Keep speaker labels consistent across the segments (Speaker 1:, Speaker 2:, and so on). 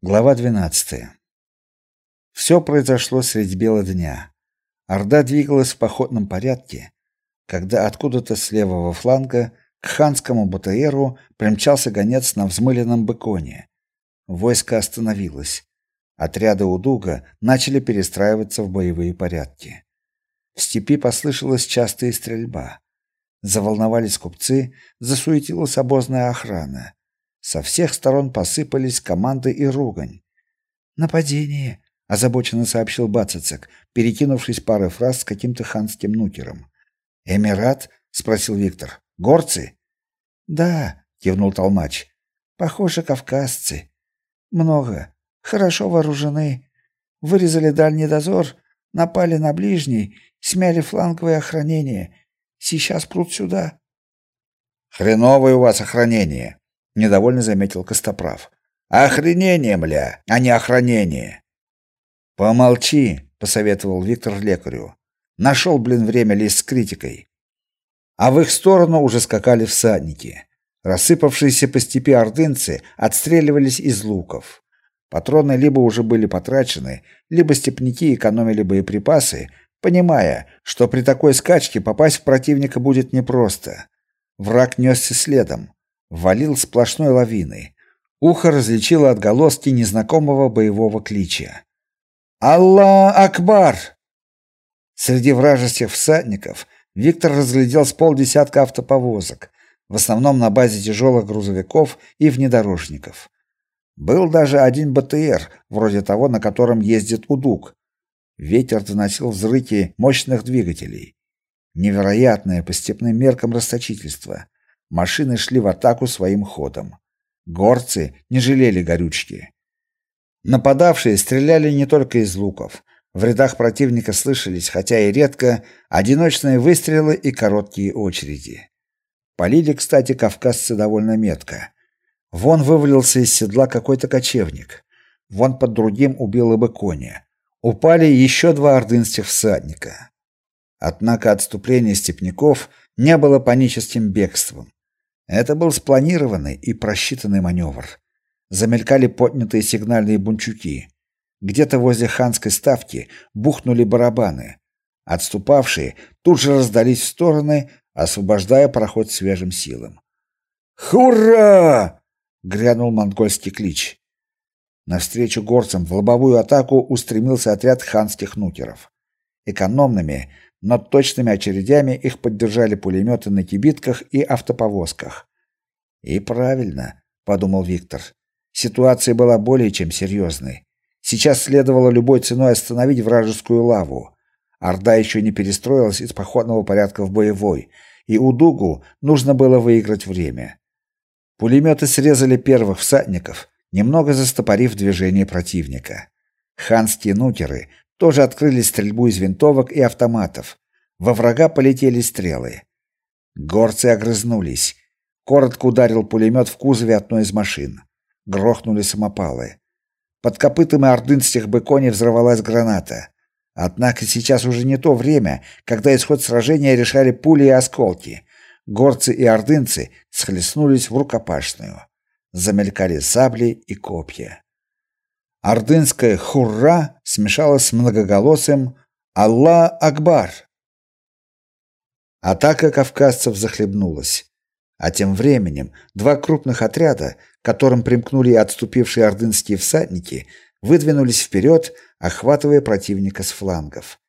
Speaker 1: Глава 12. Все произошло средь бела дня. Орда двигалась в походном порядке, когда откуда-то с левого фланга к ханскому БТРу примчался гонец на взмыленном быконе. Войско остановилось. Отряды Удуга начали перестраиваться в боевые порядки. В степи послышалась частая стрельба. Заволновались купцы, засуетилась обозная охрана. Со всех сторон посыпались команды и ругань. «Нападение!» — озабоченно сообщил Бацицек, перекинувшись парой фраз с каким-то ханским нукером. «Эмират?» — спросил Виктор. «Горцы?» «Да», — кивнул Толмач. «Похоже, кавказцы. Много. Хорошо вооружены. Вырезали дальний дозор, напали на ближний, смяли фланговое охранение. Сейчас прут сюда».
Speaker 2: «Хреновое у вас охранение», недовольно заметил Костоправ. Охренение, мля, а не охранение.
Speaker 1: Помолчи, посоветовал Виктор лекарю. Нашел, блин, время лезть с критикой. А в их сторону уже скакали всадники. Рассыпавшиеся по степи ордынцы отстреливались из луков. Патроны либо уже были потрачены, либо степняки экономили боеприпасы, понимая, что при такой скачке попасть в противника будет непросто. Враг несся следом валил сплошной лавиной. Ухо различило отголоски незнакомого боевого клича. «Аллах Акбар!» Среди вражеских всадников Виктор разглядел с полдесятка автоповозок, в основном на базе тяжелых грузовиков и внедорожников. Был даже один БТР, вроде того, на котором ездит Удук. Ветер доносил взрыки мощных двигателей. Невероятное по степным меркам расточительство. Машины шли в атаку своим ходом. Горцы не жалели горючки. Нападавшие стреляли не только из луков. В рядах противника слышались, хотя и редко, одиночные выстрелы и короткие очереди. Полили, кстати, кавказцы довольно метко. Вон вывалился из седла какой-то кочевник. Вон под другим убил бы коня. Упали еще два ордынских всадника. Однако отступление степняков не было паническим бегством. Это был спланированный и просчитанный маневр. Замелькали поднятые сигнальные бунчуки. Где-то возле ханской ставки бухнули барабаны. Отступавшие тут же раздались в стороны, освобождая проход свежим силам. «Хура!» — грянул монгольский клич. Навстречу горцам в лобовую атаку устремился отряд ханских нукеров. Экономными, но точными очередями их поддержали пулеметы на кибитках и автоповозках. И правильно, подумал Виктор. Ситуация была более чем серьезной. Сейчас следовало любой ценой остановить вражескую лаву. Орда еще не перестроилась из походного порядка в боевой, и Удугу нужно было выиграть время. Пулеметы срезали первых всадников, немного застопорив движение противника. Ханские нукеры тоже открыли стрельбу из винтовок и автоматов. Во врага полетели стрелы. Горцы огрызнулись. Коротко ударил пулемет в кузове одной из машин. Грохнули самопалы. Под копытами ордынских быконей взорвалась граната. Однако сейчас уже не то время, когда исход сражения решали пули и осколки. Горцы и ордынцы схлестнулись в рукопашную. Замелькали сабли и копья. Ордынское «Хурра» смешалось с многоголосым «Аллах Акбар». Атака кавказцев захлебнулась. А тем временем два крупных отряда, которым примкнули отступившие ордынские всадники, выдвинулись вперед, охватывая противника с флангов.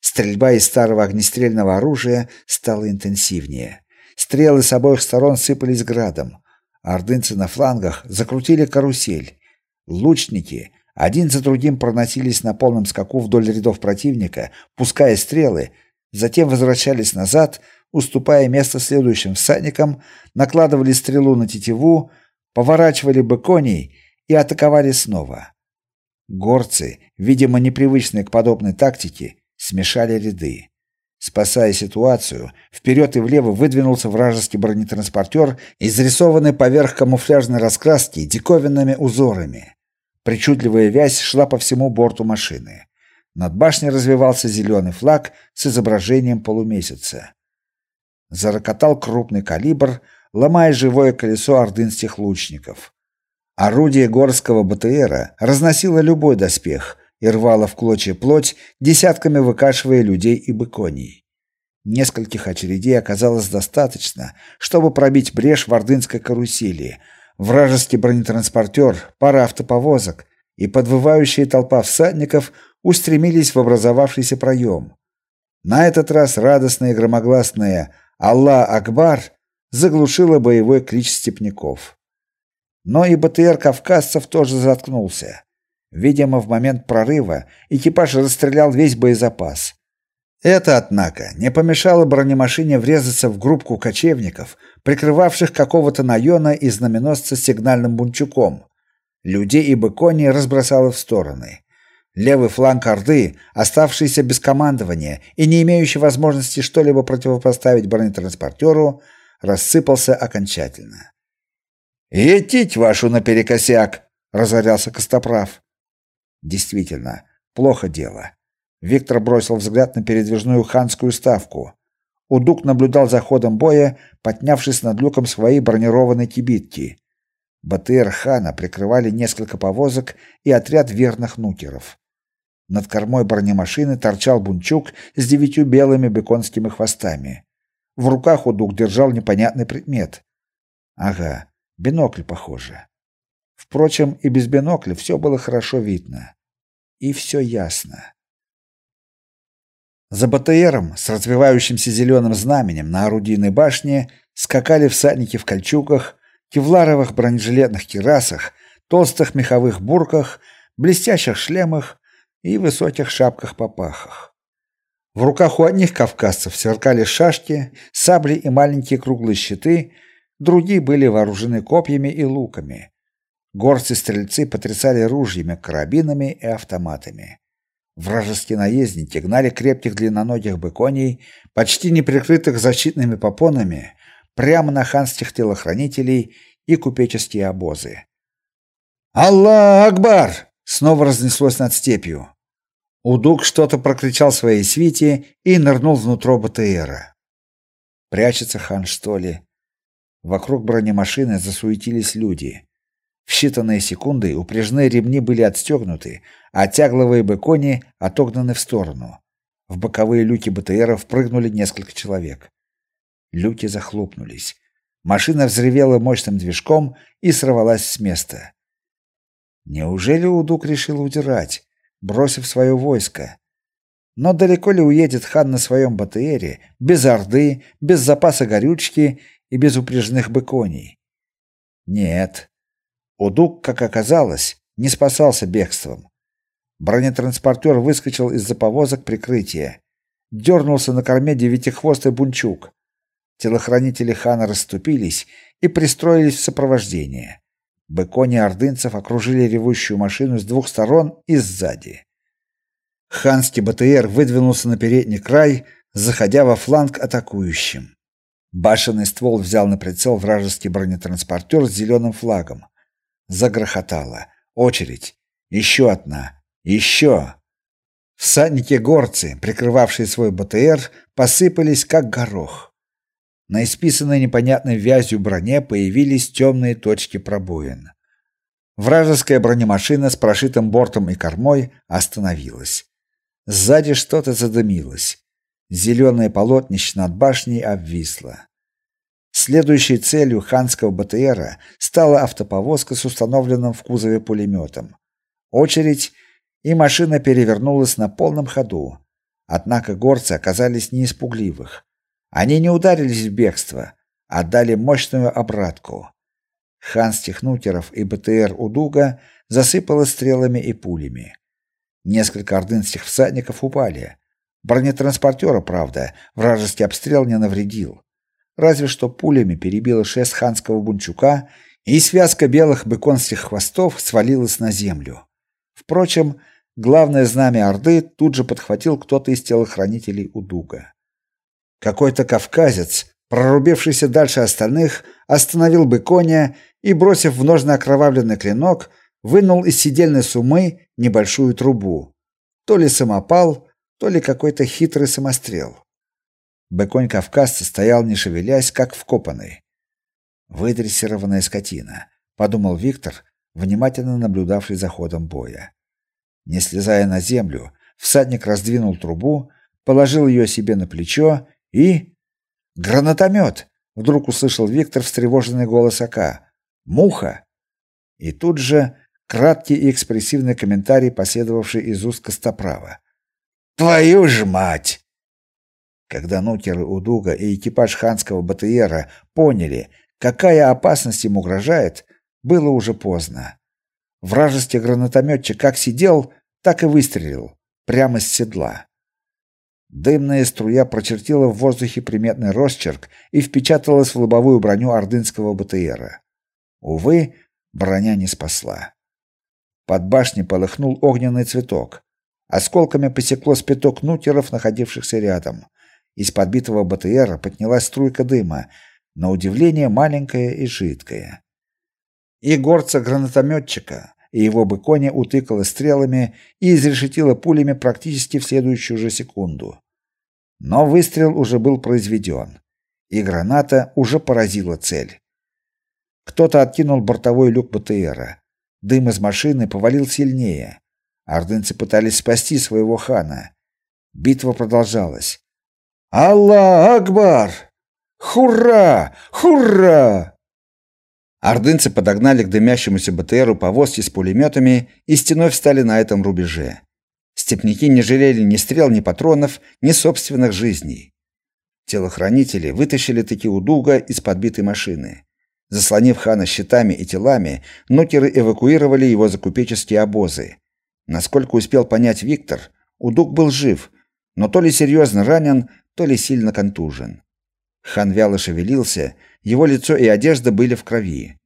Speaker 1: Стрельба из старого огнестрельного оружия стала интенсивнее. Стрелы с обоих сторон сыпались градом. Ордынцы на флангах закрутили карусель. Лучники один за другим проносились на полном скаку вдоль рядов противника, пуская стрелы, затем возвращались назад, уступая место следующим всадникам, накладывали стрелу на тетиву, поворачивали бы коней и атаковали снова. Горцы, видимо, непривычные к подобной тактике, смешали ряды. Спасая ситуацию, вперед и влево выдвинулся вражеский бронетранспортер, изрисованный поверх камуфляжной раскраски диковинными узорами. Причудливая вязь шла по всему борту машины. Над башней развивался зеленый флаг с изображением полумесяца. Зарокотал крупный калибр, ломая живое колесо ордынских лучников. Орудие горского БТРа разносило любой доспех и рвало в клочья плоть, десятками выкашивая людей и быконей. Нескольких очередей оказалось достаточно, чтобы пробить брешь в ордынской карусели. Вражеский бронетранспортер, пара автоповозок и подвывающая толпа всадников устремились в образовавшийся проем. На этот раз радостное и громогласное «Аллах Акбар» заглушило боевой клич степняков. Но и БТР кавказцев тоже заткнулся. Видимо, в момент прорыва экипаж расстрелял весь боезапас. Это, однако, не помешало бронемашине врезаться в группку кочевников, прикрывавших какого-то наёна и знаменосца сигнальным бунчуком. Людей и быкони разбросало в стороны. Левый фланг Орды, оставшийся без командования и не имеющий возможности что-либо противопоставить бронетранспортеру, рассыпался окончательно. «Етить вашу наперекосяк!» — разорялся Костоправ. Действительно, плохо дело. Виктор бросил взгляд на передвижную ханскую ставку. Удук наблюдал за ходом боя, поднявшись над люком своей бронированной кибитки. БТР хана прикрывали несколько повозок и отряд верных нукеров. Над кормой бронемашины торчал бунчук с девятью белыми беконскими хвостами. В руках Удук держал непонятный предмет. Ага, бинокль, похоже. Впрочем, и без бинокля все было хорошо видно. И все ясно. За БТРом с развивающимся зеленым знаменем на орудийной башне скакали всадники в кольчугах, кевларовых бронежилетных кирасах, толстых меховых бурках, блестящих шлемах и высоких шапках-попахах. В руках у одних кавказцев сверкали шашки, сабли и маленькие круглые щиты, другие были вооружены копьями и луками. Горцы-стрельцы потрясали ружьями, карабинами и автоматами. Вражеские наездники гнали крепких длинноногих быконей, почти не прикрытых защитными попонами, прямо на ханских телохранителей и купеческие обозы. «Аллах Акбар!» снова разнеслось над степью. Удук что-то прокричал своей свите и нырнул внутрь БТРа. Прячется хан, что ли? Вокруг бронемашины засуетились люди. В считанные секунды упряжные ремни были отстегнуты, а тягловые быкони отогнаны в сторону. В боковые люки БТРов прыгнули несколько человек. Люки захлопнулись. Машина взревела мощным движком и сорвалась с места. Неужели Удук решил удирать? бросив свое войско. Но далеко ли уедет хан на своем БТРе, без орды, без запаса горючки и без упряжных быконей? Нет. Удук, как оказалось, не спасался бегством. Бронетранспортер выскочил из-за повозок прикрытия. Дернулся на корме девятихвостый бунчук. Телохранители хана расступились и пристроились в сопровождение. Быкони ордынцев окружили ревущую машину с двух сторон и сзади. Ханский БТР выдвинулся на передний край, заходя во фланг атакующим. Башенный ствол взял на прицел вражеский бронетранспортер с зеленым флагом. Загрохотало. Очередь. Еще одна. Еще. Всадники-горцы, прикрывавшие свой БТР, посыпались как горох. На исписанной непонятной вязью броне появились темные точки пробоин. Вражеская бронемашина с прошитым бортом и кормой остановилась. Сзади что-то задымилось. Зеленое полотнище над башней обвисло. Следующей целью ханского БТРа стала автоповозка с установленным в кузове пулеметом. Очередь, и машина перевернулась на полном ходу. Однако горцы оказались не испугливых. Они не ударились в бегство, а дали мощную обратку. Хан Стихнутеров и БТР Удуга засыпало стрелами и пулями. Несколько ордынских всадников упали. Бронетранспортера, правда, вражеский обстрел не навредил. Разве что пулями перебило шест ханского бунчука, и связка белых быконских хвостов свалилась на землю. Впрочем, главное знамя Орды тут же подхватил кто-то из телохранителей Удуга. Какой-то кавказец, прорубившийся дальше остальных, остановил бы коня и, бросив в ножны окровавленный клинок, вынул из сидельной сумы небольшую трубу. То ли самопал, то ли какой-то хитрый самострел. Быконь кавказца стоял не шевелясь, как вкопанный. Выдрессированная скотина, подумал Виктор, внимательно наблюдавший за ходом боя. Не слезая на землю, всадник раздвинул трубу, положил ее себе на плечо и гранатомет! вдруг услышал Виктор встревоженный голос Ака. Муха. И тут же краткий и экспрессивный комментарий, последовавший из уст Костоправа. Твою ж мать! Когда нукеры Удуга и экипаж ханского БТРа поняли, какая опасность им угрожает, было уже поздно. Вражеский гранатометчик как сидел, так и выстрелил прямо с седла. Дымная струя прочертила в воздухе приметный росчерк и впечаталась в лобовую броню ордынского БТРа. Увы, броня не спасла. Под башней полыхнул огненный цветок. Осколками посекло спиток нутеров, находившихся рядом. Из подбитого БТРа поднялась струйка дыма, на удивление маленькая и жидкая. И горца гранатометчика и его быконя утыкало стрелами и изрешетило пулями практически в следующую же секунду. Но выстрел уже был произведен, и граната уже поразила цель. Кто-то откинул бортовой люк БТРа. Дым из машины повалил сильнее. Ордынцы пытались спасти своего хана. Битва продолжалась. «Аллах Акбар! Хура! Хура!» Ордынцы подогнали к дымящемуся БТРу повозки с пулеметами и стеной встали на этом рубеже. Степники не жалели ни стрел, ни патронов, ни собственных жизней. Телохранители вытащили таки удуга из подбитой машины. Заслонив хана щитами и телами, нукеры эвакуировали его за купеческие обозы. Насколько успел понять Виктор, Удуг был жив, но то ли серьезно ранен, то ли сильно контужен. Хан вяло шевелился, его лицо и одежда были в крови.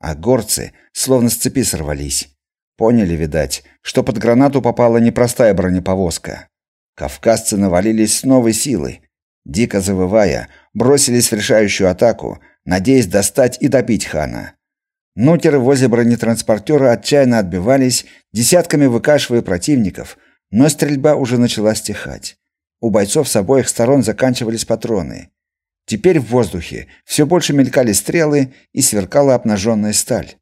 Speaker 1: А горцы словно с цепи сорвались. Поняли, видать, что под гранату попала непростая бронеповозка. Кавказцы навалились с новой силой. Дико завывая, бросились в решающую атаку, надеясь достать и добить хана. Нутеры возле бронетранспортера отчаянно отбивались, десятками выкашивая противников, но стрельба уже начала стихать. У бойцов с обоих сторон заканчивались патроны. Теперь в воздухе все больше мелькали стрелы и сверкала обнаженная сталь.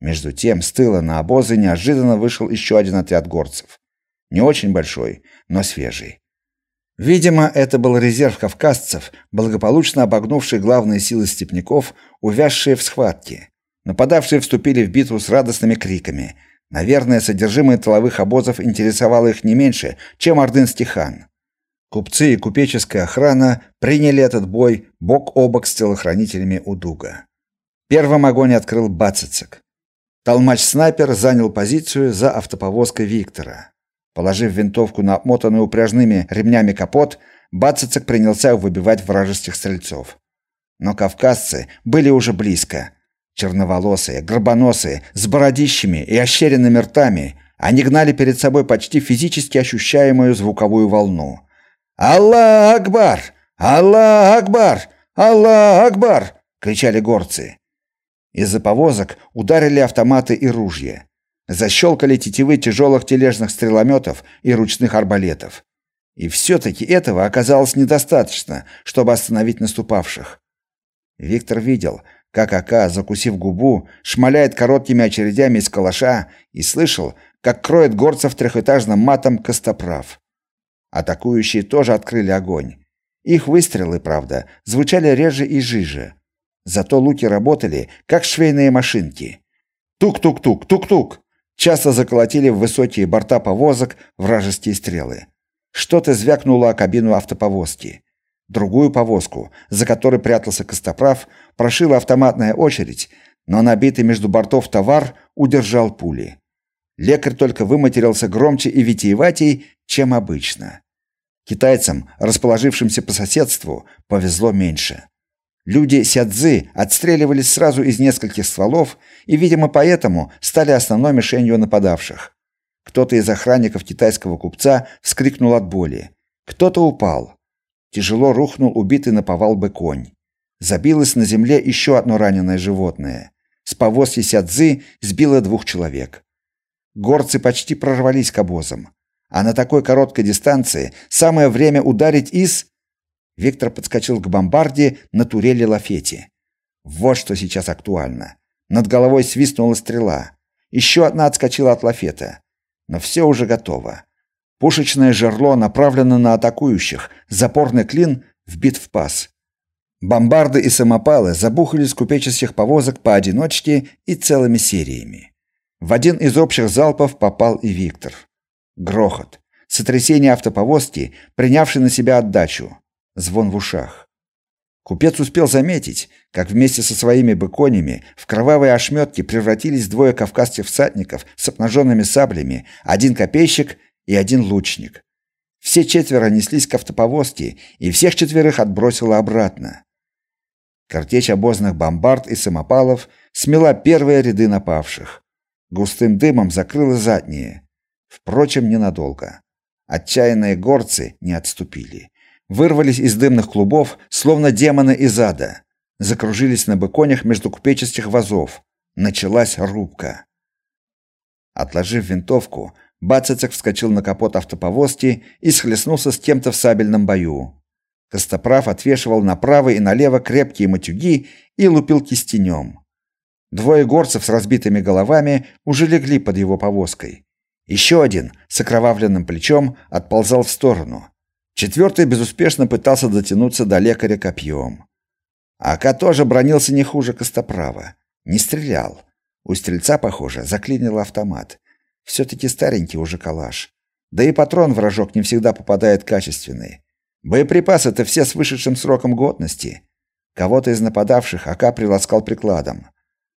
Speaker 1: Между тем, с тыла на обозы неожиданно вышел еще один отряд горцев. Не очень большой, но свежий. Видимо, это был резерв кавказцев, благополучно обогнувший главные силы степняков, увязшие в схватке. Нападавшие вступили в битву с радостными криками. Наверное, содержимое тыловых обозов интересовало их не меньше, чем ордынский хан. Купцы и купеческая охрана приняли этот бой бок о бок с телохранителями Удуга. Первым огонь открыл Бацицек. Толмач-снайпер занял позицию за автоповозкой Виктора. Положив винтовку на обмотанный упряжными ремнями капот, Бацицек принялся выбивать вражеских стрельцов. Но кавказцы были уже близко. Черноволосые, горбоносые, с бородищами и ощеренными ртами, они гнали перед собой почти физически ощущаемую звуковую волну. «Аллах Акбар! Аллах Акбар! Аллах Акбар!» — кричали горцы. Из-за повозок ударили автоматы и ружья. Защелкали тетивы тяжелых тележных стрелометов и ручных арбалетов. И все-таки этого оказалось недостаточно, чтобы остановить наступавших. Виктор видел, как Ака, закусив губу, шмаляет короткими очередями из калаша и слышал, как кроет горцев трехэтажным матом костоправ. Атакующие тоже открыли огонь. Их выстрелы, правда, звучали реже и жиже. Зато луки работали, как швейные машинки. Тук-тук-тук, тук-тук. Часто заколотили в высокие борта повозок вражеские стрелы. Что-то звякнуло о кабину автоповозки. Другую повозку, за которой прятался Костоправ, прошила автоматная очередь, но набитый между бортов товар удержал пули. Лекарь только выматерился громче и витиеватей, чем обычно. Китайцам, расположившимся по соседству, повезло меньше. Люди Сядзы отстреливались сразу из нескольких стволов и, видимо, поэтому стали основной мишенью нападавших. Кто-то из охранников китайского купца вскрикнул от боли. Кто-то упал. Тяжело рухнул убитый на повал бы конь. Забилось на земле еще одно раненое животное. С повозки Сядзы сбило двух человек. Горцы почти прорвались к обозам. А на такой короткой дистанции самое время ударить из... Виктор подскочил к бомбарде на турели Лафети. Вот что сейчас актуально. Над головой свистнула стрела. Еще одна отскочила от лафета. Но все уже готово. Пушечное жерло направлено на атакующих, запорный клин вбит в паз. Бомбарды и самопалы забухали с купеческих повозок поодиночке и целыми сериями. В один из общих залпов попал и Виктор. Грохот. Сотрясение автоповозки, принявшей на себя отдачу. Звон в ушах. Купец успел заметить, как вместе со своими быконями в кровавые ошметки превратились двое кавказских всадников с обнаженными саблями, один копейщик и один лучник. Все четверо неслись к автоповозке, и всех четверых отбросило обратно. Картечь обозных бомбард и самопалов смела первые ряды напавших. Густым дымом закрыла задние. Впрочем, ненадолго. Отчаянные горцы не отступили вырвались из дымных клубов, словно демоны из ада. Закружились на быконях между купеческих вазов. Началась рубка. Отложив винтовку, Бацицек вскочил на капот автоповозки и схлестнулся с кем-то в сабельном бою. Костоправ отвешивал направо и налево крепкие матюги и лупил кистенем. Двое горцев с разбитыми головами уже легли под его повозкой. Еще один с окровавленным плечом отползал в сторону. Четвертый безуспешно пытался дотянуться до лекаря копьем. Ака тоже бронился не хуже Костоправа. Не стрелял. У стрельца, похоже, заклинил автомат. Все-таки старенький уже калаш. Да и патрон вражок не всегда попадает качественный. Боеприпасы-то все с вышедшим сроком годности. Кого-то из нападавших Ака приласкал прикладом.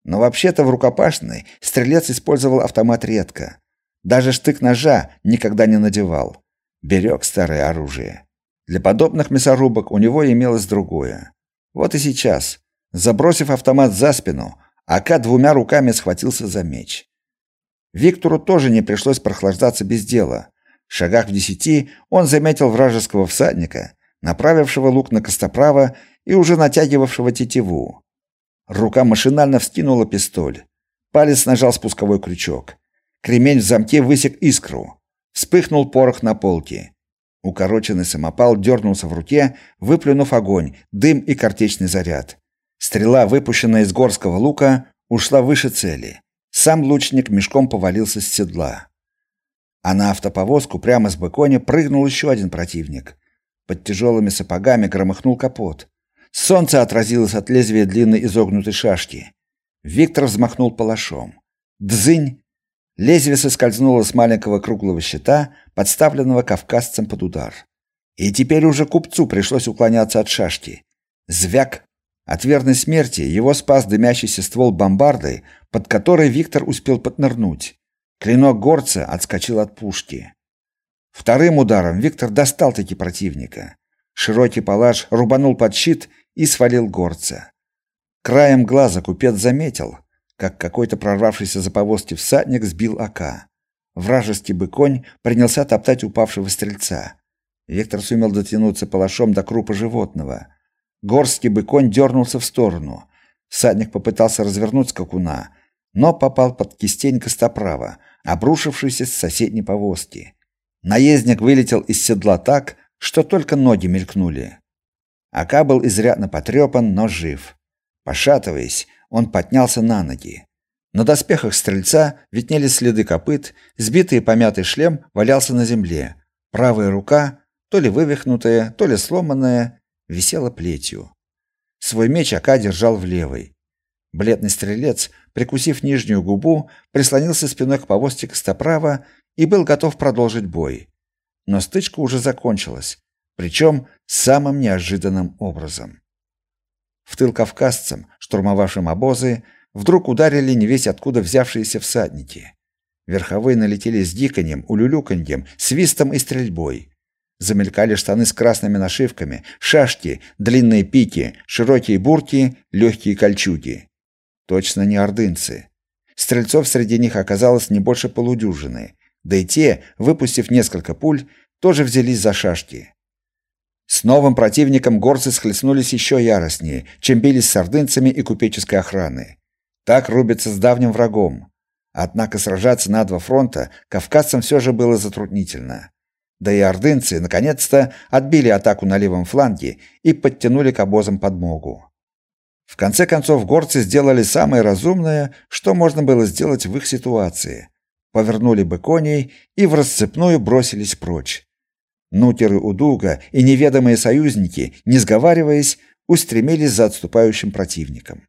Speaker 1: Но вообще-то в рукопашной стрелец использовал автомат редко. Даже штык ножа никогда не надевал берег старое оружие. Для подобных мясорубок у него имелось другое. Вот и сейчас, забросив автомат за спину, Ака двумя руками схватился за меч. Виктору тоже не пришлось прохлаждаться без дела. В шагах в десяти он заметил вражеского всадника, направившего лук на костоправа и уже натягивавшего тетиву. Рука машинально вскинула пистоль. Палец нажал спусковой крючок. Кремень в замке высек искру. Вспыхнул порох на полке. Укороченный самопал дернулся в руке, выплюнув огонь, дым и картечный заряд. Стрела, выпущенная из горского лука, ушла выше цели. Сам лучник мешком повалился с седла. А на автоповозку прямо с быконя прыгнул еще один противник. Под тяжелыми сапогами громыхнул капот. Солнце отразилось от лезвия длинной изогнутой шашки. Виктор взмахнул палашом. Дзынь! Лезвие соскользнуло с маленького круглого щита, подставленного кавказцем под удар. И теперь уже купцу пришлось уклоняться от шашки. Звяк! От верной смерти его спас дымящийся ствол бомбарды, под которой Виктор успел поднырнуть. Клинок горца отскочил от пушки. Вторым ударом Виктор достал таки противника. Широкий палаш рубанул под щит и свалил горца. Краем глаза купец заметил, как какой-то прорвавшийся за повозки всадник сбил ока. Вражеский быконь принялся топтать упавшего стрельца. Виктор сумел дотянуться палашом до крупа животного. Горский быконь дернулся в сторону. Всадник попытался развернуть скакуна, но попал под кистень костоправа, обрушившийся с соседней повозки. Наездник вылетел из седла так, что только ноги мелькнули. Ака был изрядно потрепан, но жив. Пошатываясь, он поднялся на ноги. На доспехах стрельца виднелись следы копыт, сбитый помятый шлем валялся на земле. Правая рука, то ли вывихнутая, то ли сломанная, висела плетью. Свой меч Ака держал в левой. Бледный стрелец, прикусив нижнюю губу, прислонился спиной к повозке костоправа и был готов продолжить бой. Но стычка уже закончилась, причем самым неожиданным образом. В тыл кавказцам, штурмовавшим обозы, вдруг ударили невесть откуда взявшиеся всадники. Верховые налетели с диканьем, улюлюканьем, свистом и стрельбой. Замелькали штаны с красными нашивками, шашки, длинные пики, широкие бурки, легкие кольчуги. Точно не ордынцы. Стрельцов среди них оказалось не больше полудюжины, да и те, выпустив несколько пуль, тоже взялись за шашки. С новым противником горцы схлестнулись еще яростнее, чем бились с ордынцами и купеческой охраной. Так рубятся с давним врагом. Однако сражаться на два фронта кавказцам все же было затруднительно. Да и ордынцы наконец-то отбили атаку на левом фланге и подтянули к обозам подмогу. В конце концов горцы сделали самое разумное, что можно было сделать в их ситуации. Повернули бы коней и в расцепную бросились прочь. Нутеры Удуга и неведомые союзники, не сговариваясь, устремились за отступающим противником.